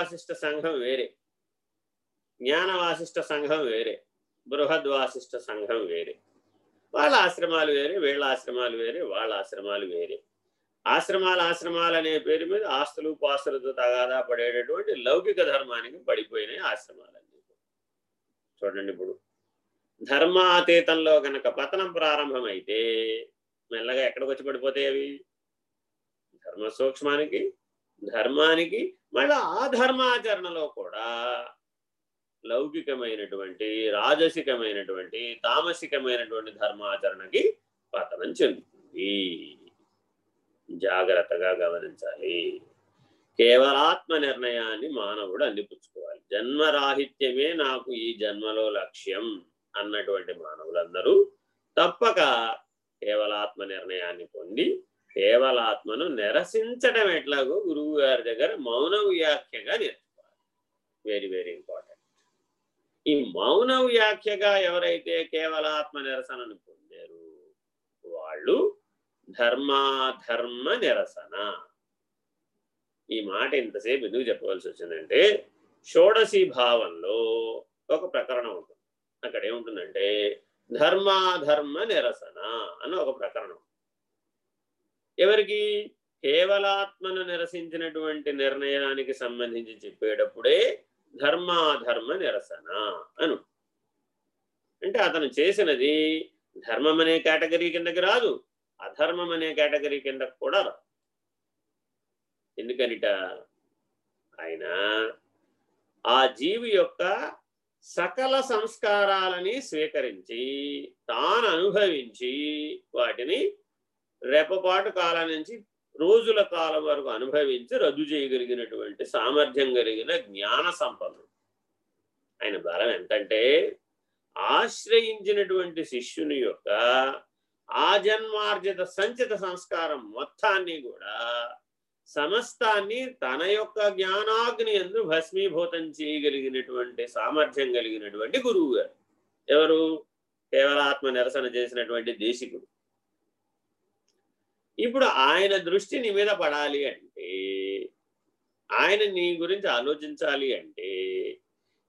వాసిష్ట సంఘం వేరే. జ్ఞాన వాసిష్ట సంఘం వేరే. బృహద్వాసిష్ట సంఘం వేరే. వాళ్ళ ఆశ్రమాలు వేరే వీళ్ళ ఆశ్రమాలు వేరే వాళ్ళ ఆశ్రమాలు వేరే. ఆశ్రమాల ఆశ్రమాలు అనే పేరు మీద ఆస్తులు పాస్తులతో తగాదా పడేటటువంటి లౌకిక ధర్మానికి పడిపోయినాయి ఆశ్రమాలన్నీ. చూడండి ఇప్పుడు. ధర్మాతీతంలో కనుక పతనం ప్రారంభమైతే మెల్లగా ఎక్కడికి వచ్చి పడిపోతాయి అవి? ధర్మ సూక్ష్మానికి ధర్మానికి మళ్ళీ ఆ ధర్మాచరణలో కూడా లౌకికమైనటువంటి రాజసికమైనటువంటి తామసికమైనటువంటి ధర్మాచరణకి పతనం చెందుతుంది. జాగ్రత్తగా గమనించాలి. కేవలాత్మ నిర్ణయాన్ని మానవుడు అందిపుచ్చుకోవాలి. జన్మరాహిత్యమే నాకు ఈ జన్మలో లక్ష్యం అన్నటువంటి మానవులందరూ తప్పక కేవలాత్మ నిర్ణయాన్ని పొంది కేవలాత్మను నిరసించడం ఎట్లాగో గురువు గారి దగ్గర మౌన వ్యాఖ్యగా నేర్చుకోవాలి. వెరీ వెరీ ఇంపార్టెంట్ ఈ మౌన వ్యాఖ్యగా ఎవరైతే కేవలాత్మ నిరసనను పొందారు వాళ్ళు ధర్మాధర్మ నిరసన. ఈ మాట ఇంతసేపు ఎందుకు చెప్పవలసి వచ్చిందంటే షోడసి భావంలో ఒక ప్రకరణం ఉంటుంది. అక్కడ ఏముంటుందంటే ధర్మాధర్మ నిరసన అని ఒక ప్రకరణం. ఎవరికి? కేవలాత్మను నిరసించినటువంటి నిర్ణయానికి సంబంధించి చెప్పేటప్పుడే ధర్మాధర్మ నిరసన అను. అంటే అతను చేసినది ధర్మం అనే కేటగిరీ కిందకి రాదు అధర్మం అనే కేటగిరీ కిందకు కూడా రాదు. ఎందుకనిట? ఆయన ఆ జీవి యొక్క సకల సంస్కారాలని స్వీకరించి తాను అనుభవించి వాటిని రెపపాటు కాలం నుంచి రోజుల కాలం వరకు అనుభవించి రద్దు చేయగలిగినటువంటి సామర్థ్యం కలిగిన జ్ఞాన సంపన్నుడు. ఆయన బలం ఎంతంటే ఆశ్రయించినటువంటి శిష్యుని యొక్క ఆజన్మార్జిత సంచిత సంస్కారం మొత్తాన్ని కూడా సమస్తాన్ని తన యొక్క జ్ఞానాగ్ని ఎందు భస్మీభూతం చేయగలిగినటువంటి సామర్థ్యం కలిగినటువంటి గురువు గారు. ఎవరు? కేవలాత్మ నిరసన చేసినటువంటి దేశికుడు. ఇప్పుడు ఆయన దృష్టి నీ మీద పడాలి అంటే ఆయన నీ గురించి ఆలోచించాలి అంటే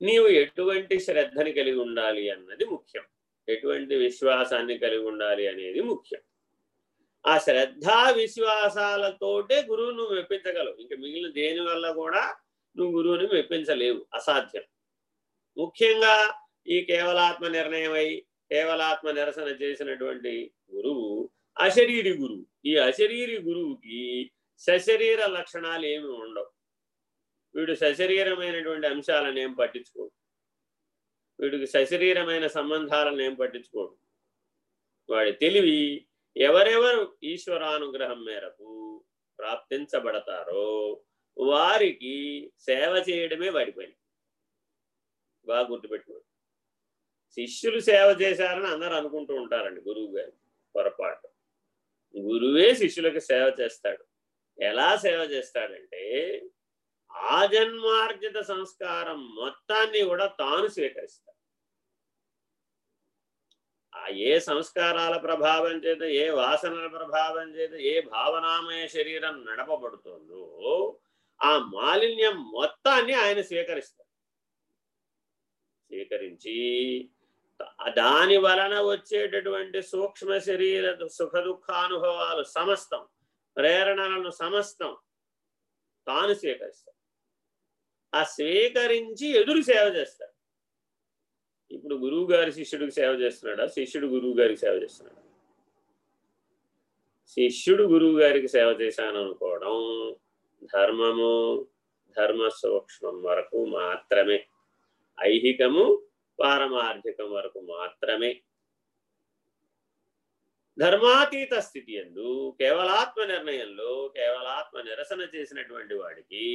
నీవు ఎటువంటి శ్రద్ధని కలిగి ఉండాలి అన్నది ముఖ్యం. ఎటువంటి విశ్వాసాన్ని కలిగి ఉండాలి అనేది ముఖ్యం. ఆ శ్రద్ధా విశ్వాసాలతోటే గురువు నువ్వు మెప్పించగలవు. ఇంకా మిగిలిన దేని వల్ల కూడా నువ్వు గురువుని మెప్పించలేవు. అసాధ్యం. ముఖ్యంగా ఈ కేవలాత్మ నిర్ణయమై కేవలాత్మ నిరసన చేసినటువంటి గురువు అశరీరి గురువు. ఈ అశరీరి గురువుకి సశరీర లక్షణాలు ఏమి ఉండవు. వీడు సశరీరమైనటువంటి అంశాలను ఏం పట్టించుకోడు. వీడికి సశరీరమైన సంబంధాలను ఏం పట్టించుకోడు. వాడి తెలివి ఎవరెవరు ఈశ్వరానుగ్రహం మేరకు ప్రాప్తించబడతారో వారికి సేవ చేయడమే వాడి పని. బాగా గుర్తుపెట్టుకోండి. శిష్యులు సేవ చేశారని అందరూ అనుకుంటూ ఉంటారండి గురువు గారు గురువే శిష్యులకు సేవ చేస్తాడు. ఎలా సేవ చేస్తాడంటే ఆజన్మార్జిత సంస్కారం మొత్తాన్ని కూడా తాను స్వీకరిస్తాడు. ఆ ఏ సంస్కారాల ప్రభావం చేత ఏ వాసనల ప్రభావం చేత ఏ భావనామయ శరీరం నడపబడుతుందో ఆ మాలిన్యం మొత్తాన్ని ఆయన స్వీకరిస్తాడు. స్వీకరించి దాని వలన వచ్చేటటువంటి సూక్ష్మ శరీర సుఖ దుఃఖానుభవాలు సమస్తం ప్రేరణలను సమస్తం తాను స్వీకరిస్తాడు. ఆ స్వీకరించి ఎదురు సేవ చేస్తాడు. ఇప్పుడు గురువు గారి శిష్యుడికి సేవ చేస్తున్నాడా? శిష్యుడు గురువు గారికి సేవ చేస్తున్నాడా? శిష్యుడు గురువు గారికి సేవ చేశాను అనుకోవడం ధర్మము ధర్మ సూక్ష్మం వరకు మాత్రమే. ఐహికము పారమార్థికం వరకు మాత్రమే. ధర్మాతీత స్థితి ఎందు కేవలాత్మ నిర్ణయంలో కేవలాత్మ నిరసన చేసినటువంటి వాడికి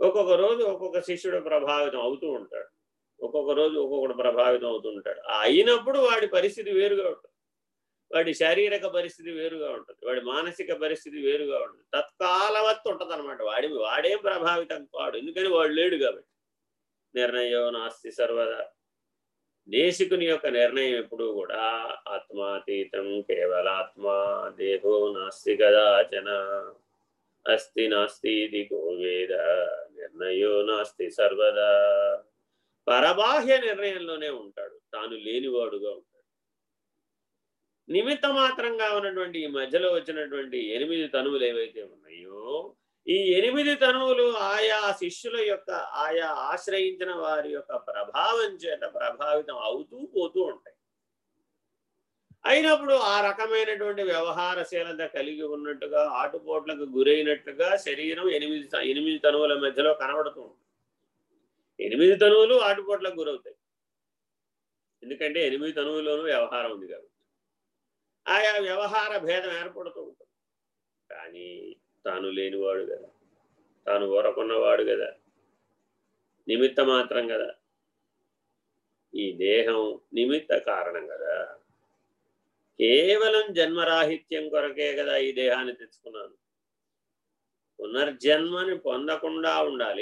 ఒక్కొక్క రోజు ఒక్కొక్క శిష్యుడు ప్రభావితం అవుతూ ఉంటాడు. ఒక్కొక్క రోజు ఒక్కొక్కడు ప్రభావితం అవుతూ ఉంటాడు. అయినప్పుడు వాడి పరిస్థితి వేరుగా ఉంటుంది. వాడి శారీరక పరిస్థితి వేరుగా ఉంటుంది. వాడి మానసిక పరిస్థితి వేరుగా ఉంటుంది. తత్కాలవత్తు ఉంటుంది అనమాట వాడి వాడేం ప్రభావితం కాడు. ఎందుకని వాడు లేడు కాబట్టి. నిర్ణయో నాస్తి సర్వదా. దేశికుని యొక్క నిర్ణయం ఎప్పుడు కూడా ఆత్మాతీతం కేవలాత్మా దేహో నాస్తి కదాచన. అస్తి నాస్తి ఇది గోవేద నిర్ణయో నాస్తి సర్వదా. పరబాహ్య నిర్ణయంలోనే ఉంటాడు. తాను లేనివాడుగా ఉంటాడు. నిమిత్త మాత్రంగా ఉన్నటువంటి ఈ మధ్యలో వచ్చినటువంటి ఎనిమిది తనువులు ఏవైతే ఉన్నాయో ఈ ఎనిమిది తనువులు ఆయా శిష్యుల యొక్క ఆయా ఆశ్రయించిన వారి యొక్క ప్రభావం చేత ప్రభావితం అవుతూ పోతూ ఉంటాయి. అయినప్పుడు ఆ రకమైనటువంటి వ్యవహారశీలత కలిగి ఉన్నట్టుగా ఆటుపోట్లకు గురైనట్టుగా శరీరం ఎనిమిది ఎనిమిది తనువుల మధ్యలో కనబడుతూ ఉంటుంది. ఎనిమిది తనువులు ఆటుపోట్లకు గురవుతాయి. ఎందుకంటే ఎనిమిది తనువులోనూ వ్యవహారం ఉంది కాబట్టి. ఆయా వ్యవహార భేదం ఏర్పడుతూ ఉంటుంది. కానీ తాను లేనివాడు కదా. తాను ఓరకున్నవాడు కదా. నిమిత్త మాత్రం కదా. ఈ దేహం నిమిత్త కారణం కదా. కేవలం జన్మరాహిత్యం కొరకే కదా ఈ దేహాన్ని తెచ్చుకున్నాను. పునర్జన్మని పొందకుండా ఉండాలి.